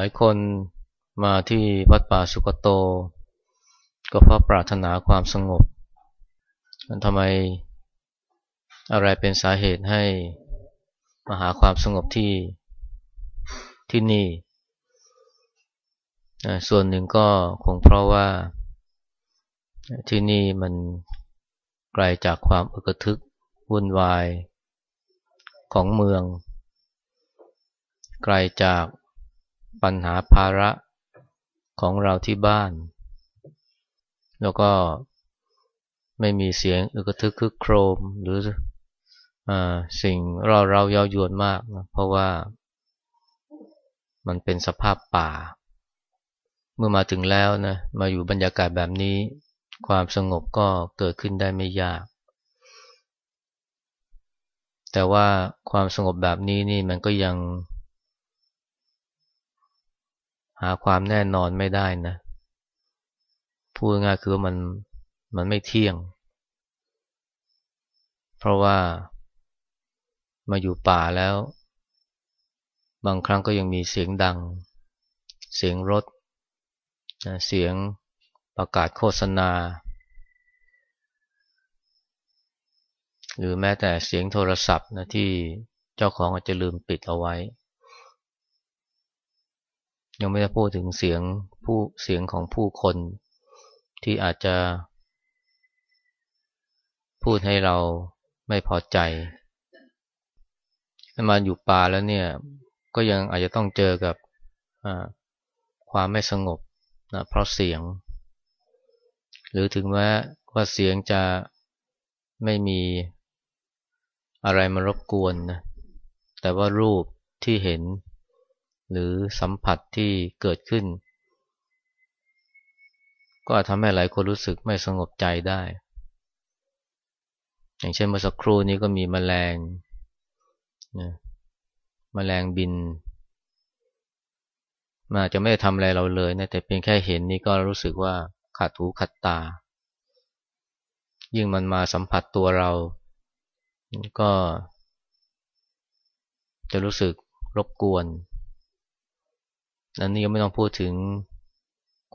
ลายคนมาที่วัดป่าสุกโต ก็เพราะปรารถนาความสงบทำไมอะไรเป็นสาเหตุให้มาหาความสงบที่ที่นี่ ส่วนหนึ่งก็คงเพราะว่าที่นี่มันไกลจากความอึกทึกวุ่นวายของเมือง ไกลจาก ปัญหาภาระของเราที่บ้าน แล้วก็ไม่มีเสียงอึกทึกคึกโครมหรืออสิ่งเราเราเย้ายวนมากนะเพราะว่ามันเป็นสภาพป่า เมื่อมาถึงแล้วนะมาอยู่บรรยากาศแบบนี้ ความสงบก็เกิดขึ้นได้ไม่ยาก แต่ว่าความสงบแบบนี้นี่มันก็ยัง หาความแน่นอนไม่ได้นะพูดง่ายคือมันมันไม่เที่ยง เพราะว่ามาอยู่ป่าแล้ว บางครั้งก็ยังมีเสียงดัง เสียงรถ เสียงประกาศโฆษณา หรือแม้แต่เสียงโทรศัพท์นะที่เจ้าของอาจจะลืมปิดเอาไว้ ยังไม่ได้พูดถึงเสียงผู้เสียงของผู้คนที่อาจจะ พูดให้เราไม่พอใจมาอยู่ป่าแล้วเนี่ย ก็ยังอาจจะต้องเจอกับความไม่สงบนะเพราะเสียง หรือถึงแม้ว่าเสียงจะไม่มีอะไรมารบกวนนะแต่ว่ารูปที่เห็น หรือสัมผัสที่เกิดขึ้น ก็อาจทำให้หลายคนรู้สึกไม่สงบใจได้ อย่างเช่นเมื่อสักครู่นี้ก็มีแมลงนะแมลงบินมาจะไม่ได้ทำอะไรเราเลยนะแต่เพียงแค่เห็นนี่ก็รู้สึกว่าขัดหูขัดตา ยิ่งมันมาสัมผัสตัวเรา ก็จะรู้สึกรบกวน อันนี้ยังไม่ต้องพูดถึง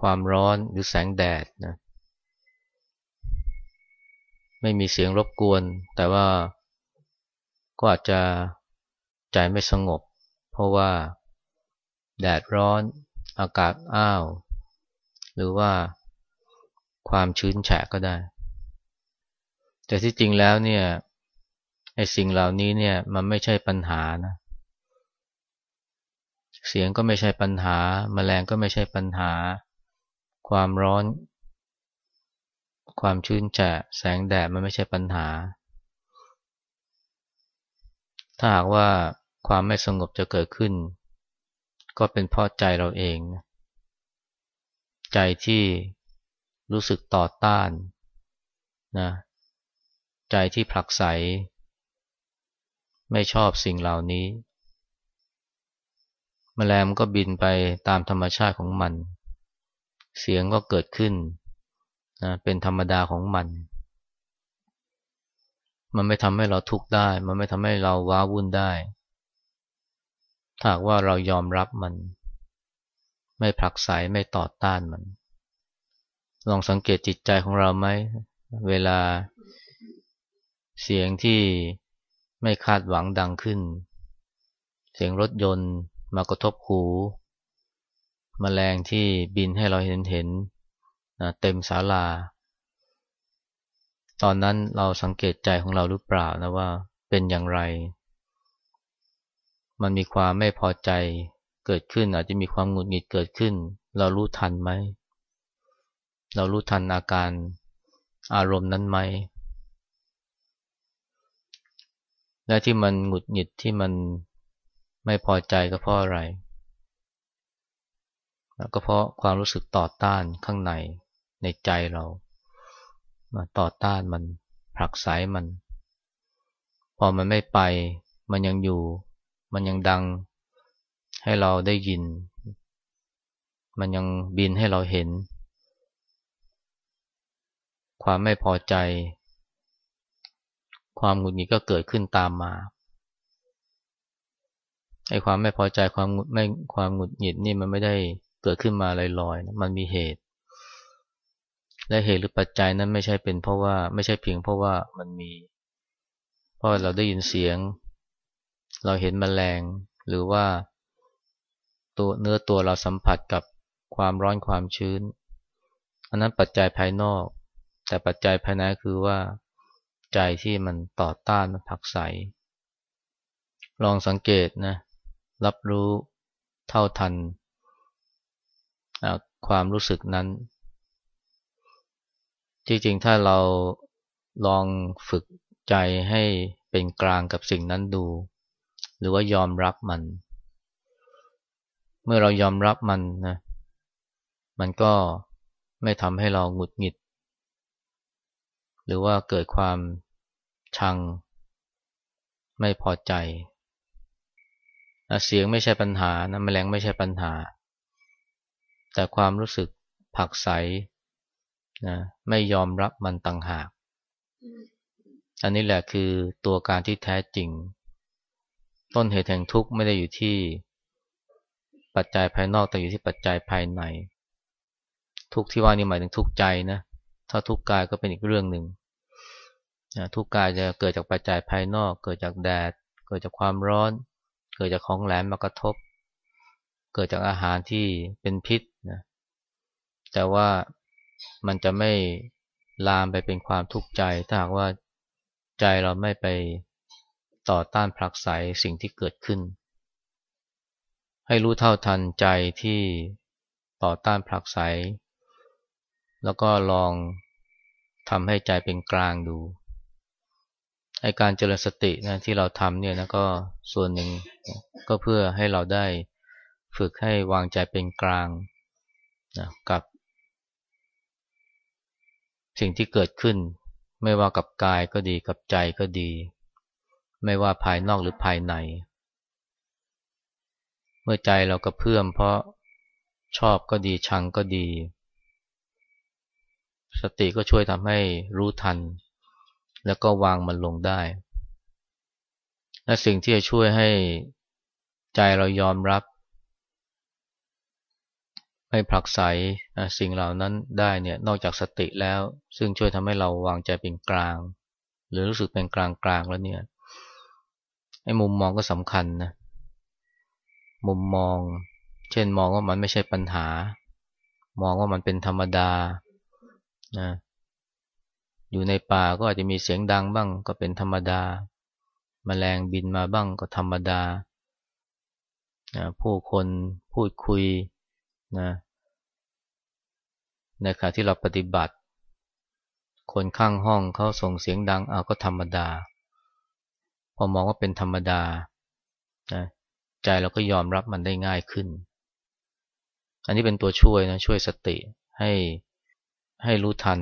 ความร้อนหรือแสงแดดนะ ไม่มีเสียงรบกวน แต่ว่าก็อาจจะใจไม่สงบ เพราะว่าแดดร้อน อากาศอ้าว หรือว่าความชื้นแฉะก็ได้ แต่ที่จริงแล้วเนี่ยไอ้สิ่งเหล่านี้เนี่ยมันไม่ใช่ปัญหานะ เสียงก็ไม่ใช่ปัญหา แมลงก็ไม่ใช่ปัญหา ความร้อน ความชื้นแฉะแสงแดดมันไม่ใช่ปัญหา ถ้าหากว่าความไม่สงบจะเกิดขึ้น ก็เป็นเพราะใจเราเอง ใจที่รู้สึกต่อต้านนะใจที่ผลักไส ไม่ชอบสิ่งเหล่านี้ มแมลงมันก็บินไปตามธรรมชาติของมัน เสียงก็เกิดขึ้นนะเป็นธรรมดาของมัน มันไม่ทำให้เราทุกข์ได้ มันไม่ทำให้เราว้าวุ่นได้ ถ้าว่าเรายอมรับมัน ไม่ผลักไสไม่ต่อต้านมัน ลองสังเกตจิตใจของเราไหม เวลาเสียงที่ไม่คาดหวังดังขึ้น เสียงรถยนต์ มากระทบหูมแมลงที่บินให้เราเห็นเห็นนะเต็มศาลา ตอนนั้นเราสังเกตใจของเราหรือเปล่านะว่าเป็นอย่างไร มันมีความไม่พอใจเกิดขึ้น อาจจะมีความหงุดหงิดเกิดขึ้น เรารู้ทันไหม เรารู้ทันอาการอารมณ์นั้นไหม และที่มันหงุดหงิดที่มัน ไม่พอใจก็เพราะอะไร ก็เพราะความรู้สึกต่อต้านข้างในในใจเรามาต่อต้านมันผลักไสมัน พอมันไม่ไป มันยังอยู่ มันยังดังให้เราได้ยิน มันยังบินให้เราเห็น ความไม่พอใจ ความหงุดหงิดก็เกิดขึ้นตามมา ไอ้ความไม่พอใจความไม่ความหงุดหงิดนี่มันไม่ได้เกิดขึ้นมาลอยๆนะมันมีเหตุ และเหตุหรือปัจจัยนั้นไม่ใช่เป็นเพราะว่าไม่ใช่เพียงเพราะว่ามันมี เพราะเราได้ยินเสียง เราเห็นมแมลงหรือว่าตัวเนื้อตัวเราสัมผัสกับความร้อนความชื้น อันนั้นปัจจัยภายนอก แต่ปัจจัยภายในคือว่า ใจที่มันต่อต้านมันผักใสลองสังเกตนะ รับรู้เท่าทันความรู้สึกนั้น จริงๆ ถ้าเราลองฝึกใจให้เป็นกลางกับสิ่งนั้นดู หรือว่ายอมรับมัน เมื่อเรายอมรับมันนะ มันก็ไม่ทำให้เราหงุดหงิด หรือว่าเกิดความชังไม่พอใจ เสียงไม่ใช่ปัญหานะแมลงไม่ใช่ปัญหา แต่ความรู้สึกผักใสนะไม่ยอมรับมันต่างหาก อันนี้แหละคือตัวการที่แท้จริง ต้นเหตุแห่งทุกข์ไม่ได้อยู่ที่ปัจจัยภายนอกแต่อยู่ที่ปัจจัยภายใน ทุกที่ว่านี่หมายถึงทุกข์ใจนะถ้าทุกข์กายก็เป็นอีกเรื่องหนึ่งทุกข์กายจะเกิดจากปัจจัยภายนอก เกิดจากแดด เกิดจากความร้อน เกิดจากของแหลมมากระทบ เกิดจากอาหารที่เป็นพิษนะแต่ว่ามันจะไม่ลามไปเป็นความทุกข์ใจ ถ้าหากว่าใจเราไม่ไปต่อต้านผลักไสสิ่งที่เกิดขึ้น ให้รู้เท่าทันใจที่ต่อต้านผลักไสแล้วก็ลองทำให้ใจเป็นกลางดู ไอการเจริญสตินะที่เราทำเนี่ยนะก็ส่วนหนึ่งก็เพื่อให้เราได้ฝึกให้วางใจเป็นกลางนะกับ สิ่งที่เกิดขึ้น ไม่ว่ากับกายก็ดีกับใจก็ดี ไม่ว่าภายนอกหรือภายใน เมื่อใจเราก็เพื่อมเพราะชอบก็ดีชังก็ดี สติก็ช่วยทำให้รู้ทัน แล้วก็วางมันลงได้ และสิ่งที่จะช่วยให้ใจเรายอมรับ ไม่ผลักไสสิ่งเหล่านั้นได้เนี่ยนอกจากสติแล้ว ซึ่งช่วยทำให้เราวางใจเป็นกลาง หรือรู้สึกเป็นกลางกลางแล้วเนี่ยไอ้มุมมองก็สำคัญนะมุมมอง เช่นมองว่ามันไม่ใช่ปัญหา มองว่ามันเป็นธรรมดานะ อยู่ในป่าก็อาจจะมีเสียงดังบ้างก็เป็นธรรมดา แมลงบินมาบ้างก็ธรรมดา ผู้คนพูดคุยนะในขณะที่เราปฏิบัติ คนข้างห้องเขาส่งเสียงดังเอาก็ธรรมดา พอมองว่าเป็นธรรมดานะใจเราก็ยอมรับมันได้ง่ายขึ้น อันนี้เป็นตัวช่วยนะช่วยสติให้ให้รู้ทัน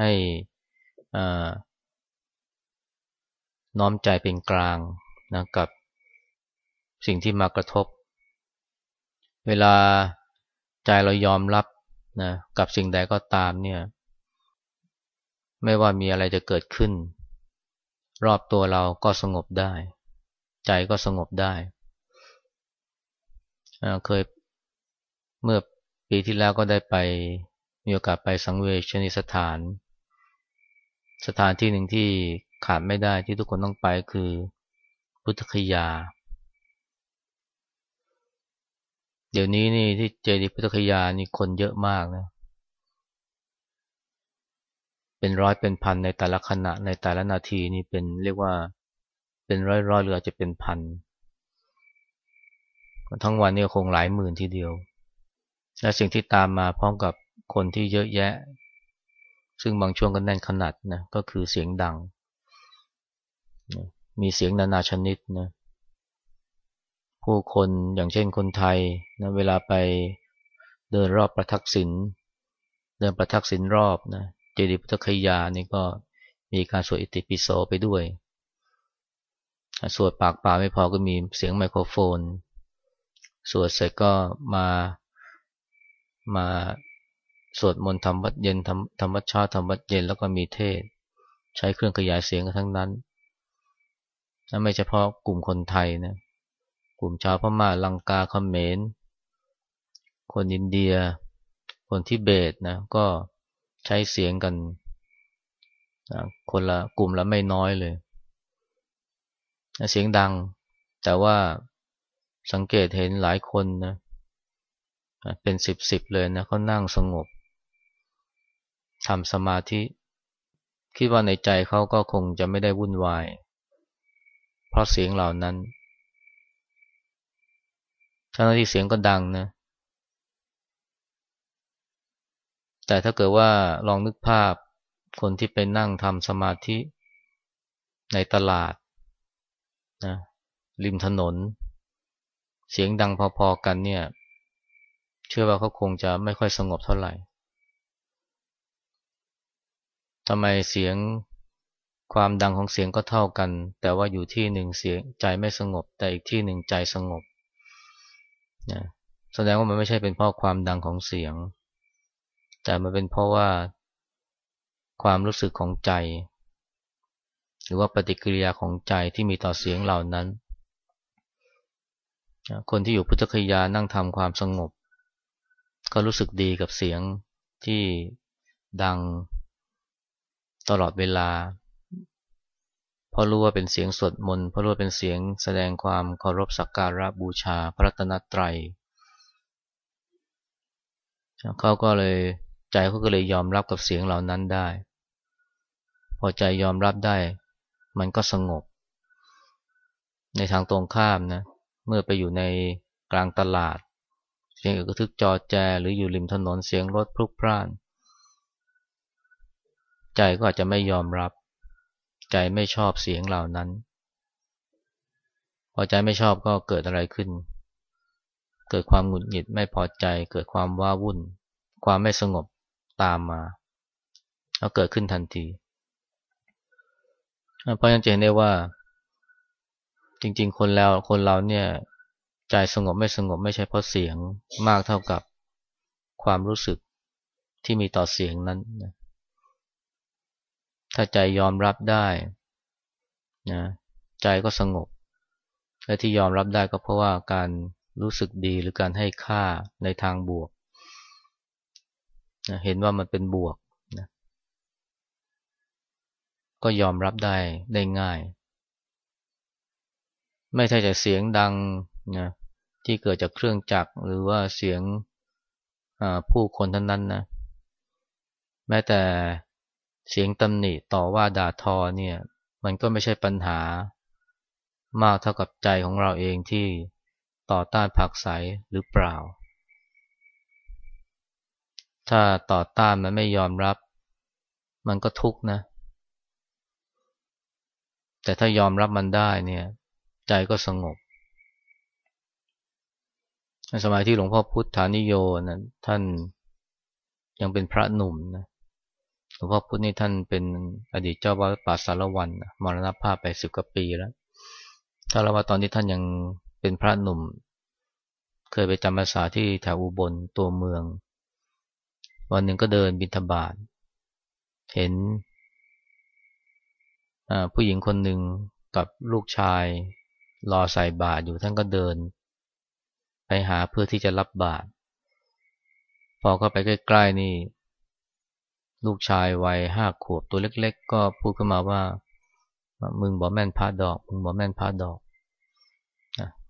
ให้น้อมใจเป็นกลางนะกับสิ่งที่มากระทบ เวลาใจเรายอมรับนะกับสิ่งใดก็ตามเนี่ย ไม่ว่ามีอะไรจะเกิดขึ้น รอบตัวเราก็สงบได้ ใจก็สงบได้ เคยเมื่อปีที่แล้วก็ได้ไปมีโอกาสไปสังเวชนิสถาน สถานที่หนึ่งที่ขาดไม่ได้ที่ทุกคนต้องไปคือพุทธคยา เดี๋ยวนี้นี่ที่เจดีย์พุทธคยานี่คนเยอะมากนะ เป็นร้อยเป็นพันในแต่ละขณะในแต่ละนาทีนี่เป็นเรียกว่าเป็นร้อยร้อยหรืออาจจะเป็นพัน ทั้งวันนี่คงหลายหมื่นทีเดียว และสิ่งที่ตามมาพร้อมกับคนที่เยอะแยะ ซึ่งบางช่วงก็แน่นขนาดนะก็คือเสียงดัง มีเสียงนานาชนิดนะผู้คนอย่างเช่นคนไทยนะเวลาไปเดินรอบประทักษิณเดินประทักษิณรอบนะเจดีย์พุทธคยานี่ก็มีการสวดอิติปิโสไปด้วยสวดปากเปล่าไม่พอก็มีเสียงไมโครโฟน สวดเสร็จก็มามา สวดมนต์ทำวัดเย็นทำทำวัดเช้าทำวัดเย็นแล้วก็มีเทศ ใช้เครื่องขยายเสียงกันทั้งนั้นและไม่เฉพาะกลุ่มคนไทยนะกลุ่มชาวพม่าลังกาเขมรคนอินเดีย คนทิเบตนะก็ใช้เสียงกันคนละกลุ่มละไม่น้อยเลย เสียงดัง แต่ว่าสังเกตเห็นหลายคนนะเป็นสิบสิบเลยนะเขานั่งสงบ ทำสมาธิ คิดว่าในใจเขาก็คงจะไม่ได้วุ่นวาย เพราะเสียงเหล่านั้นทั้งที่เสียงก็ดังนะ แต่ถ้าเกิดว่าลองนึกภาพคนที่ไปนั่งทำสมาธิในตลาดนะริมถนน เสียงดังพอๆกันเนี่ย เชื่อว่าเขาคงจะไม่ค่อยสงบเท่าไหร่ ทำไมเสียงความดังของเสียงก็เท่ากัน แต่ว่าอยู่ที่หนึ่งเสียงใจไม่สงบ แต่อีกที่หนึ่งใจสงบนะแสดงว่ามันไม่ใช่เป็นเพราะความดังของเสียง แต่มันเป็นเพราะว่าความรู้สึกของใจ หรือว่าปฏิกิริยาของใจที่มีต่อเสียงเหล่านั้น คนที่อยู่พุทธคยานั่งทำความสงบ ก็รู้สึกดีกับเสียงที่ดัง ตลอดเวลา เพราะรู้ว่าเป็นเสียงสวดมนต์เพราะรู้ว่าเป็นเสียงแสดงความเคารพสักการะบูชาพระรัตนตรัยเขาก็เลยใจเขาก็เลยยอมรับกับเสียงเหล่านั้นได้ พอใจยอมรับได้ มันก็สงบ ในทางตรงข้ามนะ เมื่อไปอยู่ในกลางตลาด เสียงอึกทึกจอแจหรืออยู่ริมถนนเสียงรถพลุกพล่าน ใจก็อาจจะไม่ยอมรับ ใจไม่ชอบเสียงเหล่านั้น พอใจไม่ชอบก็เกิดอะไรขึ้น เกิดความหงุดหงิดไม่พอใจ เกิดความว้าวุ่น ความไม่สงบตามมาแล้วเกิดขึ้นทันทีเพราะยังเห็นได้ว่า จริง ๆ คนแล้วคนเราเนี่ย ใจสงบไม่สงบไม่ใช่เพราะเสียงมากเท่ากับความรู้สึกที่มีต่อเสียงนั้นนะ ถ้าใจยอมรับได้นะใจก็สงบ และที่ยอมรับได้ก็เพราะว่าการรู้สึกดีหรือการให้ค่าในทางบวกนะเห็นว่ามันเป็นบวกนะก็ยอมรับได้ได้ง่าย ไม่ใช่แต่เสียงดังนะที่เกิดจากเครื่องจักรหรือว่าเสียงผู้คนท่านนั้นนะแม้แต่ เสียงตำหนิต่อว่าด่าทอเนี่ย มันก็ไม่ใช่ปัญหามากเท่ากับใจของเราเองที่ต่อต้านผักใสหรือเปล่า ถ้าต่อต้านมันไม่ยอมรับ มันก็ทุกข์นะ แต่ถ้ายอมรับมันได้เนี่ย ใจก็สงบสมัยที่หลวงพ่อพุทธานิโยนะท่านยังเป็นพระหนุ่มนะ ลวงพ่อพุธนี่ท่านเป็นอดีตเจ้าวัดป่าสารวันมรณภาพไปสิบกว่าปีแล้วถ้าเราว่าตอนที่ท่านยังเป็นพระหนุ่ม เคยไปจำพรรษาที่แถวอุบลตัวเมือง วันหนึ่งก็เดินบิณฑบาตเห็นผู้หญิงคนหนึ่งกับลูกชาย รอใส่บาตรอยู่ท่านก็เดิน ไปหาเพื่อที่จะรับบาตรพอเข้าไปใกล้ๆนี่ ลูกชายวัยห้าขวบตัวเล็ก ๆ ก็พูดขึ้นมาว่า มึงบอกแม่นพระดอก มึงบอกแม่นพระดอก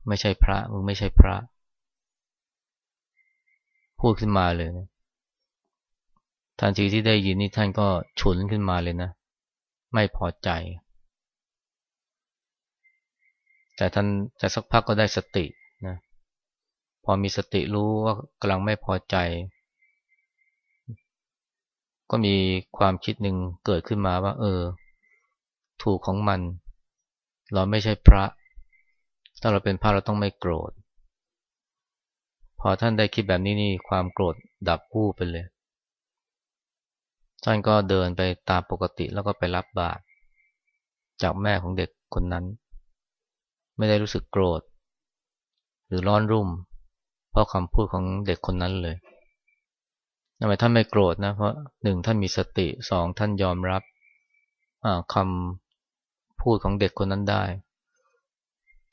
ไม่ใช่พระ มึงไม่ใช่พระ พูดขึ้นมาเลยนะทันทีที่ได้ยินนี่ท่านก็ฉุนขึ้นมาเลยนะ ไม่พอใจ แต่ท่านแต่สักพักก็ได้สตินะ พอมีสติรู้ว่ากำลังไม่พอใจ ก็มีความคิดหนึ่งเกิดขึ้นมาว่า เออ ถูกของมัน เราไม่ใช่พระ ถ้าเราเป็นพระเราต้องไม่โกรธ พอท่านได้คิดแบบนี้นี่ความโกรธดับผู้ไปเลย ท่านก็เดินไปตามปกติแล้วก็ไปรับบาตรจากแม่ของเด็กคนนั้น ไม่ได้รู้สึกโกรธ หรือร้อนรุ่ม เพราะคำพูดของเด็กคนนั้นเลย ทำไมท่านไม่โกรธนะเพราะหนึ่งท่านมีสติสองท่านยอมรับคำพูดของเด็กคนนั้นได้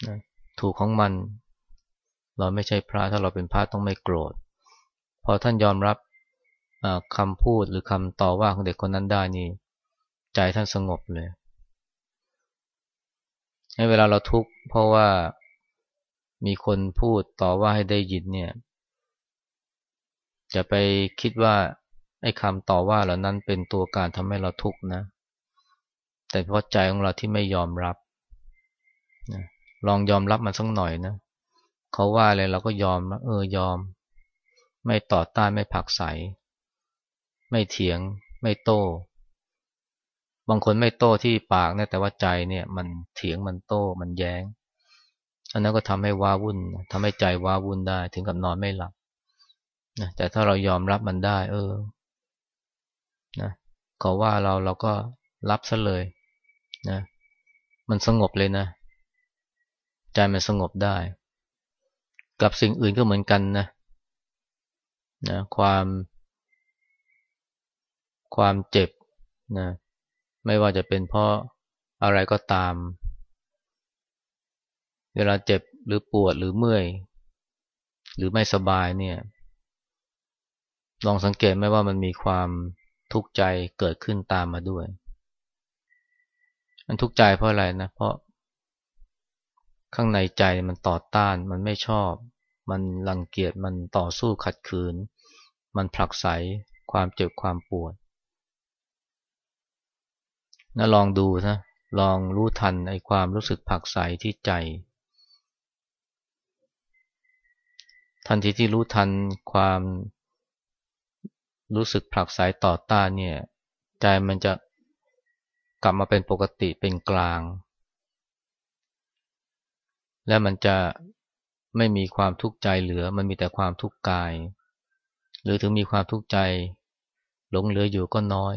นะถูกของมัน เราไม่ใช่พระถ้าเราเป็นพระต้องไม่โกรธ พอท่านยอมรับคำพูดหรือคำต่อว่าของเด็กคนนั้นได้นี่ใจท่านสงบเลยให้เวลาเราทุกข์เพราะว่ามีคนพูดต่อว่าให้ได้ยินเนี่ย จะไปคิดว่าไอ้คำต่อว่าเหล่านั้นเป็นตัวการทำให้เราทุกข์นะ แต่เพราะใจของเราที่ไม่ยอมรับนะลองยอมรับมันสักหน่อยนะเขาว่าอะไรเราก็ยอมเออยอม ไม่ต่อต้านไม่ผักใส ไม่เถียง ไม่โต้ บางคนไม่โต้ที่ปากนะแต่ว่าใจเนี่ย มันเถียงมันโต้มันแย้งอันนั้นก็ทำให้ว้าวุ่นทำให้ใจว้าวุ่นได้ถึงกับนอนไม่หลับ นะแต่ถ้าเรายอมรับมันได้ เออนะเขาว่าเราเราก็รับซะเลยนะมันสงบเลยนะ ใจมันสงบได้ กับสิ่งอื่นก็เหมือนกันนะนะความ ความเจ็บนะไม่ว่าจะเป็นเพราะอะไรก็ตาม เวลาเจ็บหรือปวดหรือเมื่อย หรือไม่สบายเนี่ย ลองสังเกตไหมว่ามันมีความทุกข์ใจเกิดขึ้นตามมาด้วย มันทุกข์ใจเพราะอะไรนะ เพราะข้างในใจมันต่อต้าน มันไม่ชอบ มันรังเกียจ มันต่อสู้ขัดขืน มันผลักไสความเจ็บความปวดนะลองดูนะลองรู้ทันไอ้ความรู้สึกผักใสที่ใจ ทันทีที่รู้ทันความ รู้สึกผลักไสต่อต้านเนี่ย ใจมันจะกลับมาเป็นปกติเป็นกลาง และมันจะไม่มีความทุกข์ใจเหลือ มันมีแต่ความทุกข์กาย หรือถึงมีความทุกข์ใจ หลงเหลืออยู่ก็น้อย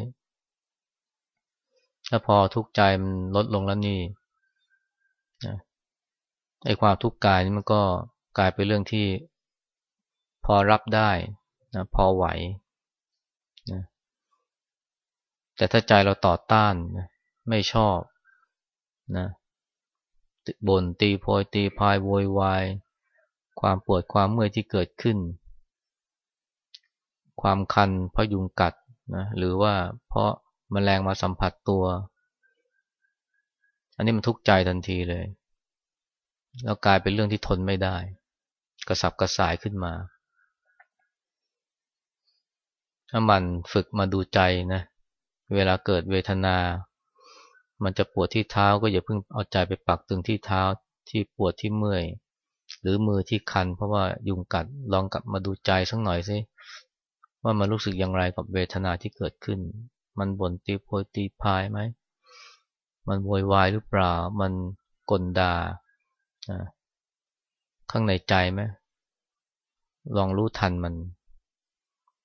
ถ้าพอทุกข์ใจมันลดลงแล้วนี่ไอ้ความทุกข์กายนี่มันก็กลายเป็นเรื่องที่พอรับได้นะพอไหว แต่ถ้าใจเราต่อต้านไม่ชอบนะบ่นตีโพยตีพายโวยวายความปวดความเมื่อยที่เกิดขึ้น ความคันเพราะยุงกัดนะหรือว่าเพราะมแมลงมาสัมผัสตัว อันนี้มันทุกข์ใจทันทีเลย แล้วกลายเป็นเรื่องที่ทนไม่ได้ กระสับกระส่ายขึ้นมาถ้ามันฝึกมาดูใจนะ เวลาเกิดเวทนา มันจะปวดที่เท้าก็อย่าเพิ่งเอาใจไปปักตึงที่เท้าที่ปวดที่เมื่อย หรือมือที่คัน เพราะว่ายุงกัดลองกลับมาดูใจสักหน่อยสิว่ามันรู้สึกอย่างไรกับเวทนาที่เกิดขึ้น มันบ่นตีโพยตีพายไหม มันโวยวายหรือเปล่า มันกลดาข้างในใจไหมลองรู้ทันมัน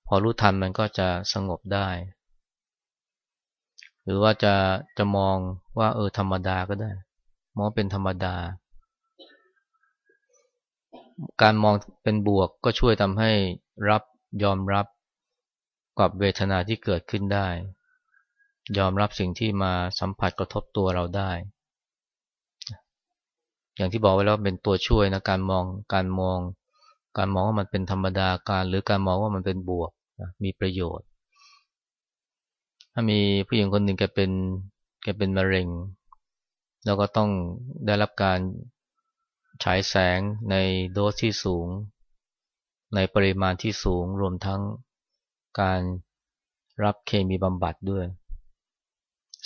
พอรู้ทันมันก็จะสงบได้ หรือว่าจะจะมองว่า เออธรรมดาก็ได้ มองเป็นธรรมดา การมองเป็นบวกก็ช่วยทำให้รับยอมรับกับเวทนาที่เกิดขึ้นได้ ยอมรับสิ่งที่มาสัมผัสกระทบตัวเราได้ อย่างที่บอกไว้แล้วเป็นตัวช่วยนะการมองการมอง การมองว่ามันเป็นธรรมดาการ หรือการมองว่ามันเป็นบวกมีประโยชน์ มีผู้หญิงคนหนึ่งแกเป็นแกเป็นมะเร็ง แล้วก็ต้องได้รับการฉายแสงในโดสที่สูง ในปริมาณที่สูงรวมทั้งการรับเคมีบำบัดด้วย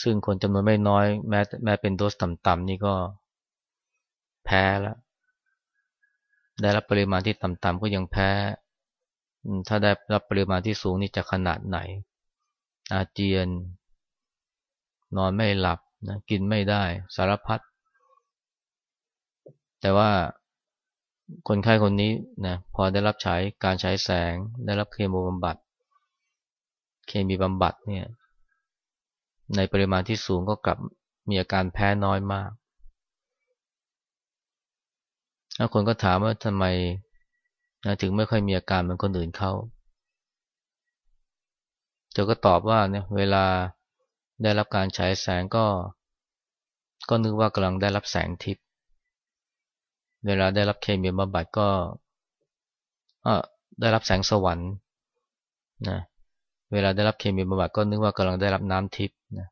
ซึ่งคนจำนวนไม่น้อย แม้แม้เป็นโดสต่ำๆนี่ก็แพ้แล้วได้รับปริมาณที่ต่ำๆก็ยังแพ้ ถ้าได้รับปริมาณที่สูงนี่จะขนาดไหน อาเจียน นอนไม่หลับนะกินไม่ได้สารพัดแต่ว่าคนไข้คนนี้นะพอได้รับใช้การใช้แสง ได้รับเคมีบำบัด เคมีบำบัดเนี่ย ในปริมาณที่สูงก็กลับมีอาการแพ้น้อยมากแล้วคนก็ถามว่าทำไมถึงไม่ค่อยมีอาการเหมือนคนอื่นเขา ธอก็ตอบว่าเนี่ยเวลาได้รับการฉายแสงก็ ก็นึกว่ากำลังได้รับแสงทิพย์เวลาได้รับเคมีบำบัดก็ได้รับแสงสวรรค์นะเวลาได้รับเคมีบำบัดก็นึกว่ากำลังได้รับน้ำทิพย์นะ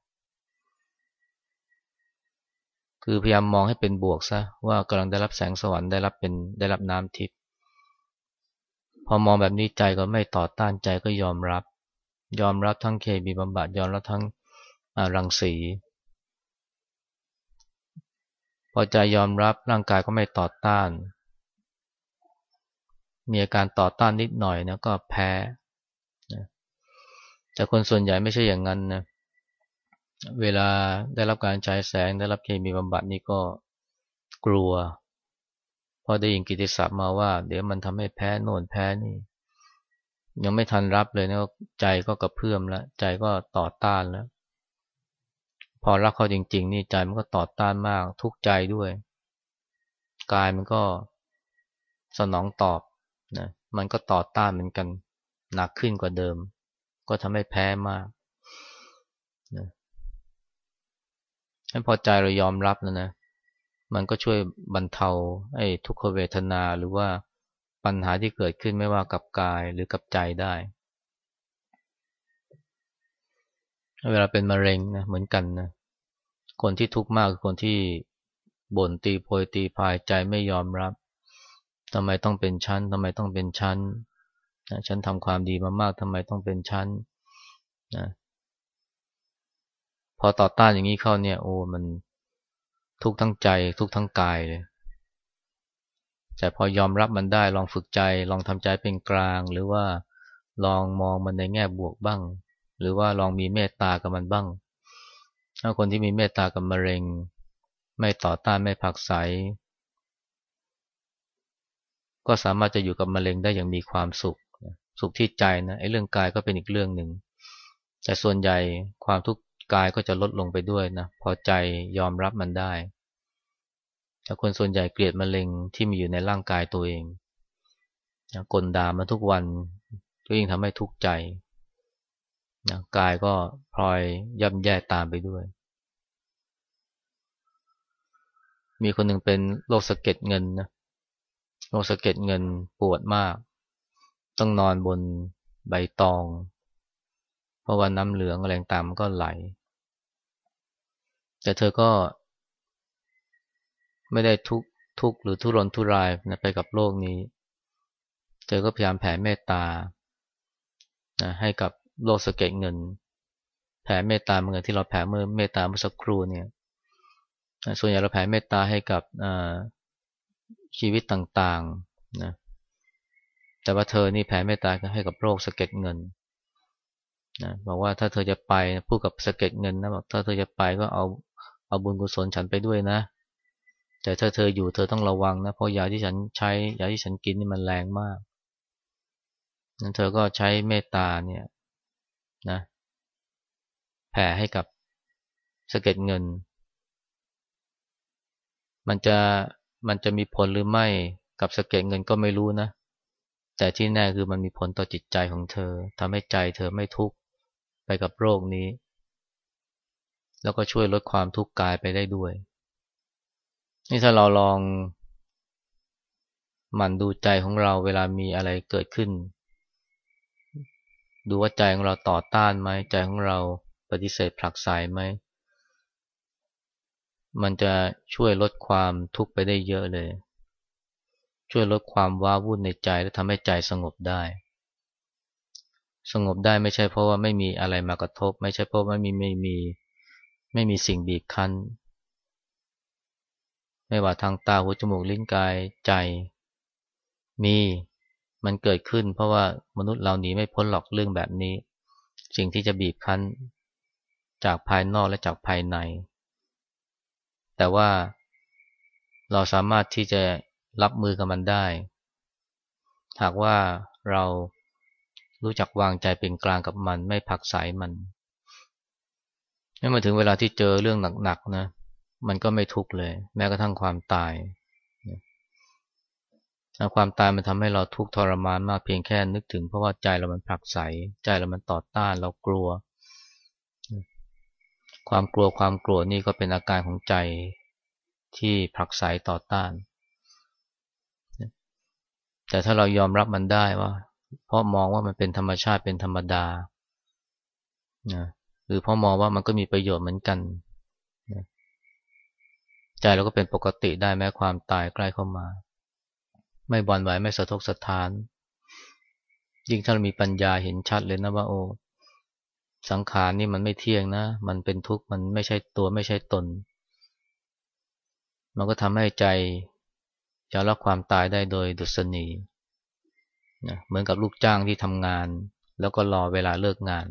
คือพยายามมองให้เป็นบวกซะว่ากำลังได้รับแสงสวรรค์ได้รับเป็นได้รับน้ำทิพย์พอมองแบบนี้ใจก็ไม่ต่อต้านใจก็ยอมรับ ยอมรับทั้งเคมีบำบัดยอมรับทั้งรังสี พอใจยอมรับร่างกายก็ไม่ต่อต้าน มีอาการต่อต้านนิดหน่อยนะก็แพ้แต่คนส่วนใหญ่ไม่ใช่อย่างนั้นนะเวลาได้รับการฉายแสงได้รับเคมีบำบัดนี่ก็กลัวพอได้ยินกิติศัพท์มาว่า เดี๋ยวมันทำให้แพ้โน่นแพ้นี่ ยังไม่ทันรับเลยนะใจก็กระเพื่อมแล้ว ใจก็ต่อต้านแล้ว พอรับเขาจริง ๆ นี่ใจมันก็ต่อต้านมาก ทุกใจด้วย กายมันก็สนองตอบนะมันก็ต่อต้านเหมือนกันหนักขึ้นกว่าเดิม ก็ทำให้แพ้มากนะพอใจเรายอมรับแล้วนะ มันก็ช่วยบรรเทาไอ้ทุกขเวทนาหรือว่า ปัญหาที่เกิดขึ้นไม่ว่ากับกายหรือกับใจได้ เวลาเป็นมะเร็งนะเหมือนกันนะคนที่ทุกข์มากคือคนที่บ่นตีโพยตีพายใจไม่ยอมรับทำไมต้องเป็นชั้นทำไมต้องเป็นชั้นนะฉันทำความดีมามากทำไมต้องเป็นชั้นนะพอต่อต้านอย่างนี้เข้าเนี่ยโอ้มันทุกทั้งใจทุกทั้งกายเลย แต่พอยอมรับมันได้ลองฝึกใจ ลองทำใจเป็นกลาง หรือว่าลองมองมันในแง่บวกบ้าง หรือว่าลองมีเมตตากับมันบ้าง ถ้าคนที่มีเมตตากับมะเร็ง ไม่ต่อต้านไม่ผักใสก็สามารถจะอยู่กับมะเร็งได้อย่างมีความสุข สุขที่ใจนะไอ้เรื่องกายก็เป็นอีกเรื่องหนึ่งแต่ส่วนใหญ่ความทุกข์กายก็จะลดลงไปด้วยนะพอใจยอมรับมันได้ คนส่วนใหญ่เกลียดมะเร็งที่มีอยู่ในร่างกายตัวเองนะกลด่ามาทุกวันก็ยิ่งทำให้ทุกข์ใจนะกายก็พลอยย่ำแย่ตามไปด้วย มีคนหนึ่งเป็นโรคสะเก็ดเงินนะโรคสะเก็ดเงินปวดมาก ต้องนอนบนใบตอง เพราะว่าน้ำเหลืองแรงตามก็ไหล แต่เธอก็ ไม่ได้ทุกทุกหรือทุรนทุรายนะไปกับโลกนี้ เธอก็พยายามแผ่เมตตานะให้กับโรคสะเก็ดเงิน แผ่เมตตาเหมือนที่เราแผ่เมื่อเมตตาเมื่อสักครู่เนี่ย ส่วนใหญ่เราแผ่เมตตาให้กับชีวิตต่างๆนะแต่ว่าเธอนี่แผ่เมตตาให้กับโรคสะเก็ดเงินนะบอกว่าถ้าเธอจะไปพูดกับสะเก็ดเงินนะบอกถ้าเธอจะไปก็เอาเอาบุญกุศลฉันไปด้วยนะ แต่ถ้าเธออยู่เธอต้องระวังนะ เพราะยาที่ฉันใช้ยาที่ฉันกินนี่มันแรงมาก นั้นเธอก็ใช้เมตตาเนี่ยนะแผ่ให้กับสะเก็ดเงิน มันจะมันจะมีผลหรือไม่กับสะเก็ดเงินก็ไม่รู้นะ แต่ที่แน่คือมันมีผลต่อจิตใจของเธอทำให้ใจเธอไม่ทุกข์ไปกับโรคนี้ แล้วก็ช่วยลดความทุกข์กายไปได้ด้วย นี่ถ้าเราลองหมั่นดูใจของเราเวลามีอะไรเกิดขึ้น ดูว่าใจของเราต่อต้านไหมใจของเราปฏิเสธผลักไสไหม มันจะช่วยลดความทุกข์ไปได้เยอะเลย ช่วยลดความว้าวุ่นในใจและทำให้ใจสงบได้ สงบได้ไม่ใช่เพราะว่าไม่มีอะไรมากระทบ ไม่ใช่เพราะไม่มีไม่มีไม่มีสิ่งบีบคั้น ไม่ว่าทางตาหูจมูกลิ้นกายใจ มีมันเกิดขึ้น เพราะว่ามนุษย์เราหนีไม่พ้นหรอกเรื่องแบบนี้ สิ่งที่จะบีบคั้นจากภายนอกและจากภายใน แต่ว่าเราสามารถที่จะรับมือกับมันได้ หากว่าเรารู้จักวางใจเป็นกลางกับมัน ไม่ผักสายมันนี่มาถึงเวลาที่เจอเรื่องหนักๆนะ มันก็ไม่ทุกข์เลย แม้กระทั่งความตายความตายมันทำให้เราทุกข์ทรมานมากเพียงแค่นึกถึง เพราะว่าใจเรามันผลักใสใจเรามันต่อต้านเรากลัว ความกลัวความกลัวนี่ก็เป็นอาการของใจที่ผลักไสต่อต้าน แต่ถ้าเรายอมรับมันได้ว่า เพราะมองว่ามันเป็นธรรมชาติเป็นธรรมดานะหรือเพราะมองว่ามันก็มีประโยชน์เหมือนกันนะ ใจเราก็เป็นปกติได้แม้ความตายใกล้เข้ามา ไม่บอนไหวไม่สะทกสะท้าน ยิ่งถ้าเรามีปัญญาเห็นชัดเลยนะว่าโอ้สังขารนี่มันไม่เที่ยงนะ มันเป็นทุกข์มันไม่ใช่ตัวไม่ใช่ตน มันก็ทำให้ใจจะรับความตายได้โดยดุษณีนะเหมือนกับลูกจ้างที่ทำงาน แล้วก็รอเวลาเลิกงาน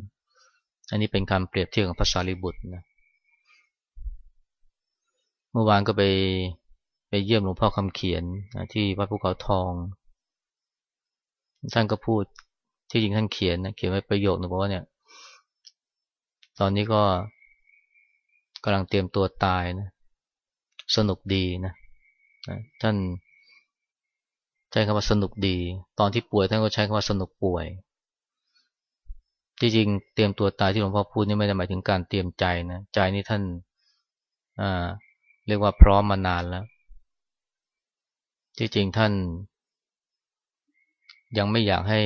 อันนี้เป็นคำเปรียบเทียบของพระสารีบุตรนะ มื่อวานก็ไปไปเยี่ยมหลวงพ่อคำเขียนที่วัดภูเขาทอง ท่านก็พูดที่จริงท่านเขียนนะเขียนไว้ประโยคนึงบอกว่าเนี่ย ตอนนี้ก็กำลังเตรียมตัวตายนะ สนุกดีนะท่านใช้คำว่าสนุกดี ตอนที่ป่วยท่านก็ใช้คำว่าสนุกป่วย ที่จริงเตรียมตัวตายที่หลวงพ่อพูดนี่ไม่ได้หมายถึงการเตรียมใจนะ ใจนี่ท่านอ่า เรียกว่าพร้อมมานานแล้ว ที่จริงท่าน ยังไม่อยากให้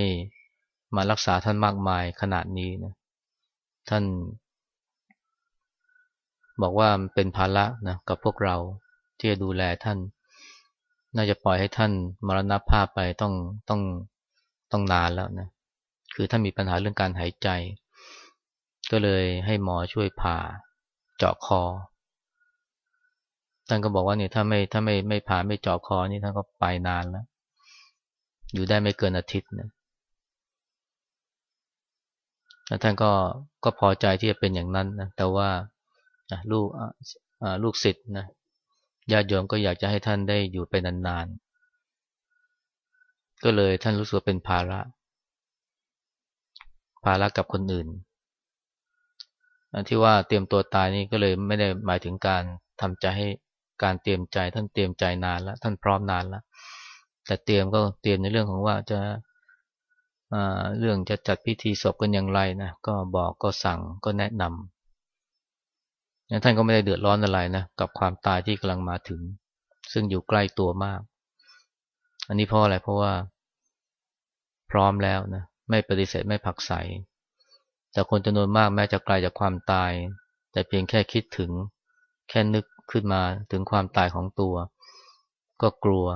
มารักษาท่านมากมายขนาดนี้นะ ท่าน บอกว่าเป็นภาระนะกับพวกเราที่จะดูแลท่าน น่าจะปล่อยให้ท่านมรณภาพไปต้องต้องต้องนานแล้วนะ คือท่านมีปัญหาเรื่องการหายใจ ก็เลยให้หมอช่วยผ่าเจาะคอ ท่านก็บอกว่าเนี่ยถ้าไม่ถ้าไม่ไม่ผ่าไม่เจาะคอนี่ท่านก็ไปนานแล้ว อยู่ได้ไม่เกินอาทิตย์นะแล้วท่านก็ก็พอใจที่จะเป็นอย่างนั้นนะแต่ว่าลูกลูกศิษย์นะญาติโยมก็อยากจะให้ท่านได้อยู่ไปนานๆ ก็เลยท่านรู้สึกเป็นภาระ ภาระกับคนอื่นที่ว่าเตรียมตัวตายนี่ก็เลยไม่ได้หมายถึงการทำใจให้ การเตรียมใจ ท่านเตรียมใจนานแล้วท่านพร้อมนานแล้วแต่เตรียมก็เตรียมในเรื่องของว่าจะเรื่องจะจัดพิธีศพกันอย่างไรนะก็บอกก็สั่งก็แนะนำท่านก็ไม่ได้เดือดร้อนอะไรนะกับความตายที่กำลังมาถึง ซึ่งอยู่ใกล้ตัวมาก อันนี้เพราะอะไรเพราะว่า พร้อมแล้วนะไม่ปฏิเสธไม่ผักใสแต่คนจำนวนมากแม้จะไกลจากความตาย แต่เพียงแค่คิดถึงแค่นึก ขึ้นมาถึงความตายของตัว ก็กลัว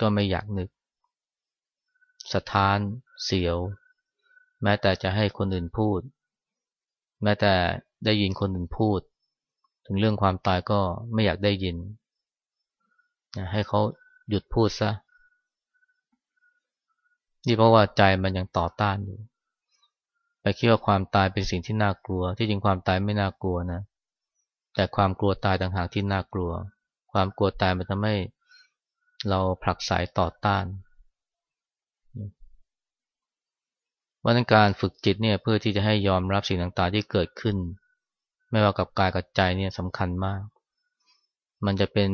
ก็ไม่อยากนึก สะท้าน เสียว แม้แต่จะให้คนอื่นพูด แม้แต่ได้ยินคนอื่นพูด ถึงเรื่องความตายก็ไม่อยากได้ยิน ให้เขาหยุดพูดซะนี่เพราะว่าใจมันยังต่อต้านอยู่ ไปคิดว่าความตายเป็นสิ่งที่น่ากลัว ที่จริงความตายไม่น่ากลัวนะ แต่ความกลัวตายต่างหากที่น่ากลัว ความกลัวตายมันทำให้เราผลักสายต่อต้านวันนั้นการฝึกจิตเนี่ยเพื่อที่จะให้ยอมรับสิ่งต่างๆที่เกิดขึ้น ไม่ว่ากับกายกับใจเนี่ยสำคัญมาก มันจะเป็น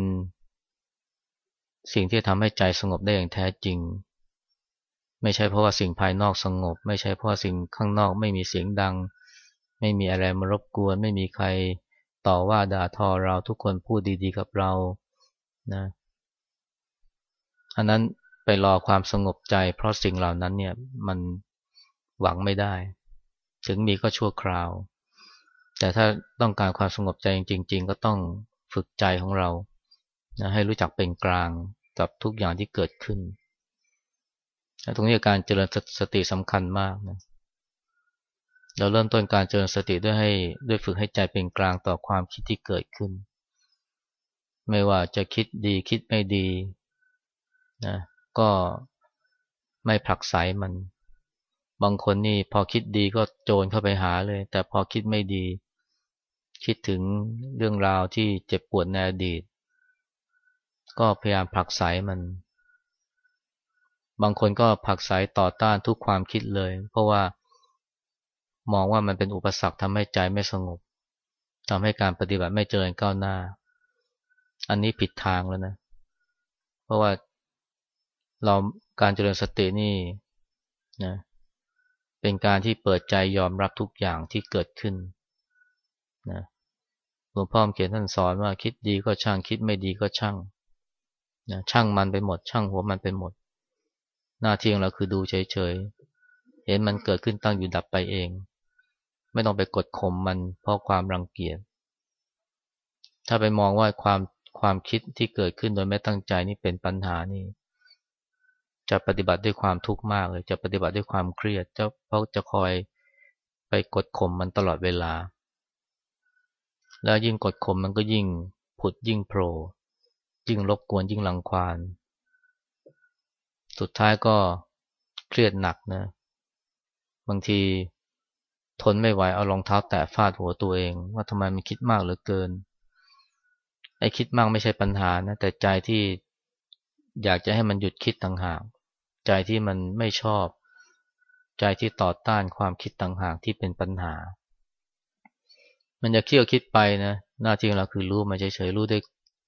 สิ่งที่ทำให้ใจสงบได้อย่างแท้จริง ไม่ใช่เพราะว่าสิ่งภายนอกสงบ ไม่ใช่เพราะสิ่งข้างนอกไม่มีเสียงดัง ไม่มีอะไรมารบกวน ไม่มีใคร ต่อว่าด่าทอเราทุกคนพูดดีๆกับเรานะอันนั้นไปรอความสงบใจ เพราะสิ่งเหล่านั้นเนี่ยมันหวังไม่ได้ ถึงมีก็ชั่วคราว แต่ถ้าต้องการความสงบใจจริง ๆ ก็ต้องฝึกใจของเรานะให้รู้จักเป็นกลางกับทุกอย่างที่เกิดขึ้นตรงนี้การเจริญสติสำคัญมากนะ เราเริ่มต้นการเจริญสติด้วยให้ด้วยฝึกให้ใจเป็นกลางต่อความคิดที่เกิดขึ้น ไม่ว่าจะคิดดีคิดไม่ดีนะก็ไม่ผลักไสมัน บางคนนี่พอคิดดีก็โจรเข้าไปหาเลย แต่พอคิดไม่ดี คิดถึงเรื่องราวที่เจ็บปวดในอดีต ก็พยายามผลักไสมัน บางคนก็ผลักไสต่อต้านทุกความคิดเลย เพราะว่า มองว่ามันเป็นอุปสรรคทำให้ใจไม่สงบทำให้การปฏิบัติไม่เจริญก้าวหน้า อันนี้ผิดทางแล้วนะ เพราะว่าเราการเจริญสตินี่นะเป็นการที่เปิดใจยอมรับทุกอย่างที่เกิดขึ้นนะหลวงพ่อเขียนท่านสอนว่าคิดดีก็ช่างคิดไม่ดีก็ช่างนะช่างมันไปหมด ช่างหัวมันไปหมด หน้าที่ของเราคือดูเฉยๆเห็นมันเกิดขึ้นตั้งอยู่ดับไปเอง ไม่ต้องไปกดข่มมัน เพราะความรังเกียจ ถ้าไปมองว่าความความคิดที่เกิดขึ้นโดยไม่ตั้งใจนี่เป็นปัญหานี่ จะปฏิบัติด้วยความทุกข์มากเลย จะปฏิบัติด้วยความเครียดเจ้าเพราะจะคอยไปกดข่มมันตลอดเวลา แล้วยิ่งกดข่มมันก็ยิ่งผุดยิ่งโผล่ยิ่งรบกวนยิ่งลังควาน สุดท้ายก็เครียดหนักนะ บางที ทนไม่ไหวเอารองเท้าแตะฟาดหัวตัวเอง ว่าทำไมมันคิดมากเหลือเกินไอ้คิดมากไม่ใช่ปัญหานะแต่ใจที่อยากจะให้มันหยุดคิดต่างหากใจที่มันไม่ชอบ ใจที่ต่อต้านความคิดต่างหากที่เป็นปัญหา มันจะเคี่ยวคิดไปนะหน้าที่ของเราคือรู้มาเฉยๆรู้ด้วย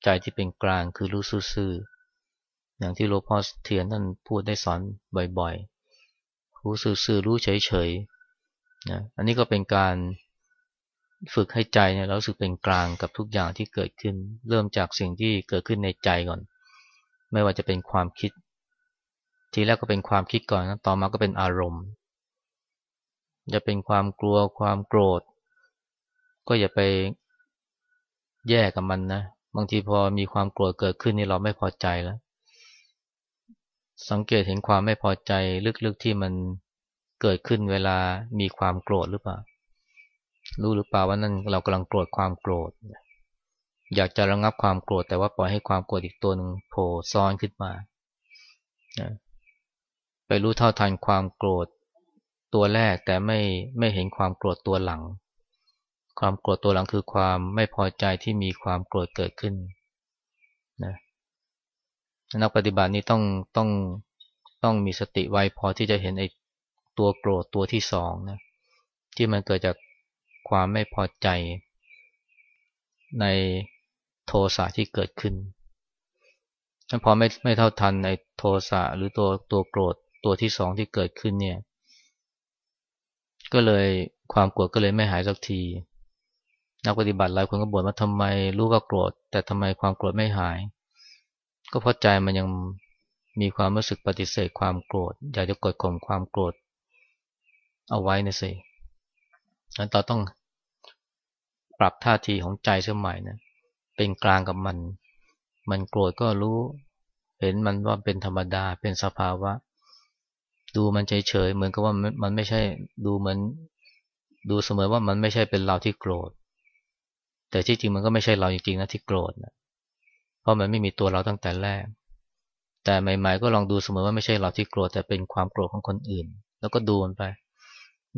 ใจที่เป็นกลางคือรู้ซื่ออย่างที่หลวงพ่อเทียนท่านพูดได้สอนบ่อยๆรู้สื่อรู้เฉยๆ นะอันนี้ก็เป็นการฝึกให้ใจเนี่ยเราสึกเป็นกลางกับทุกอย่างที่เกิดขึ้น เริ่มจากสิ่งที่เกิดขึ้นในใจก่อน ไม่ว่าจะเป็นความคิด ทีแรกก็เป็นความคิดก่อนนะต่อมาก็เป็นอารมณ์ จะเป็นความกลัวความโกรธ ก็อย่าไปแย่กับมันนะบางทีพอมีความโกรธเกิดขึ้นนี่เราไม่พอใจแล้ว สังเกตเห็นความไม่พอใจลึกๆที่มัน เกิดขึ้นเวลามีความโกรธหรือเปล่า รู้หรือเปล่าว่านั่นเรากำลังโกรธความโกรธ อยากจะระงับความโกรธ แต่ว่าปล่อยให้ความโกรธอีกตัวหนึ่งโผล่ซ้อนขึ้นมาไปรู้เท่าทันความโกรธตัวแรกแต่ไม่ไม่เห็นความโกรธตัวหลัง ความโกรธตัวหลังคือความไม่พอใจที่มีความโกรธเกิดขึ้นนะนักปฏิบัตินี้ต้องต้องต้องมีสติไวพอที่จะเห็นไอ้ ตัวโกรธตัวที่สองนะที่มันเกิดจากความไม่พอใจ ในโทสะที่เกิดขึ้นพอไม่ไม่เท่าทันในโทสะหรือตัวตัวโกรธตัวที่สองที่เกิดขึ้นเนี่ย ก็เลยความโกรธก็เลยไม่หายสักที นักปฏิบัติหลายคนก็บ่นว่าทำไมรู้ว่าโกรธ แต่ทำไมความโกรธไม่หาย ก็เพราะใจมันยังมีความรู้สึกปฏิเสธความโกรธ อยากจะกดข่มความโกรธ เอาไว้นะสินั้นเราต้องปรับท่าทีของใจเสียใหม่นะเป็นกลางกับมัน มันโกรธก็รู้ เห็นมันว่าเป็นธรรมดาเป็นสภาวะ ดูมันเฉยๆเหมือนกับว่ามันไม่ใช่ดูเหมือนดูเสมอว่ามันไม่ใช่เป็นเราที่โกรธ แต่ที่จริงมันก็ไม่ใช่เราจริงๆนะที่โกรธนะราะมันไม่มีตัวเราตั้งแต่แรก แต่ใหม่ ๆ ก็ลองดูเสมอว่าไม่ใช่เราที่โกรธแต่เป็นความโกรธของคนอื่น แล้วก็ดูมันไป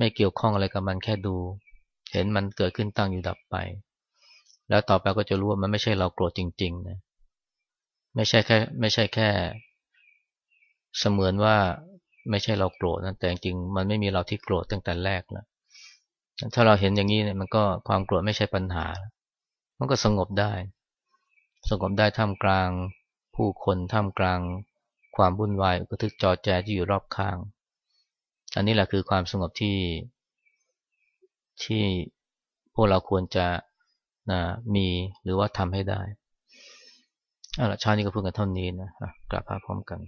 ไม่เกี่ยวข้องอะไรกับมันแค่ดู เห็นมันเกิดขึ้นตั้งอยู่ดับไป แล้วต่อไปก็จะรู้ว่ามันไม่ใช่เราโกรธจริงๆนะไม่ใช่แค่ไม่ใช่แค่ เสมือนว่าไม่ใช่เราโกรธนะแต่จริงมันไม่มีเราที่โกรธตั้งแต่แรกแล้วถ้าเราเห็นอย่างนี้เนี่ยมันก็ความโกรธไม่ใช่ปัญหา มันก็สงบได้ สงบได้ท่ามกลางผู้คนท่ามกลางความวุ่นวายกระทึกจอแจที่อยู่รอบข้าง อันนี้แหละคือความสงบที่ที่พวกเราควรจะนะมีหรือว่าทำให้ได้เอาละชาตินี้ก็พูดกันเท่านี้นะกลับมาพร้อมกัน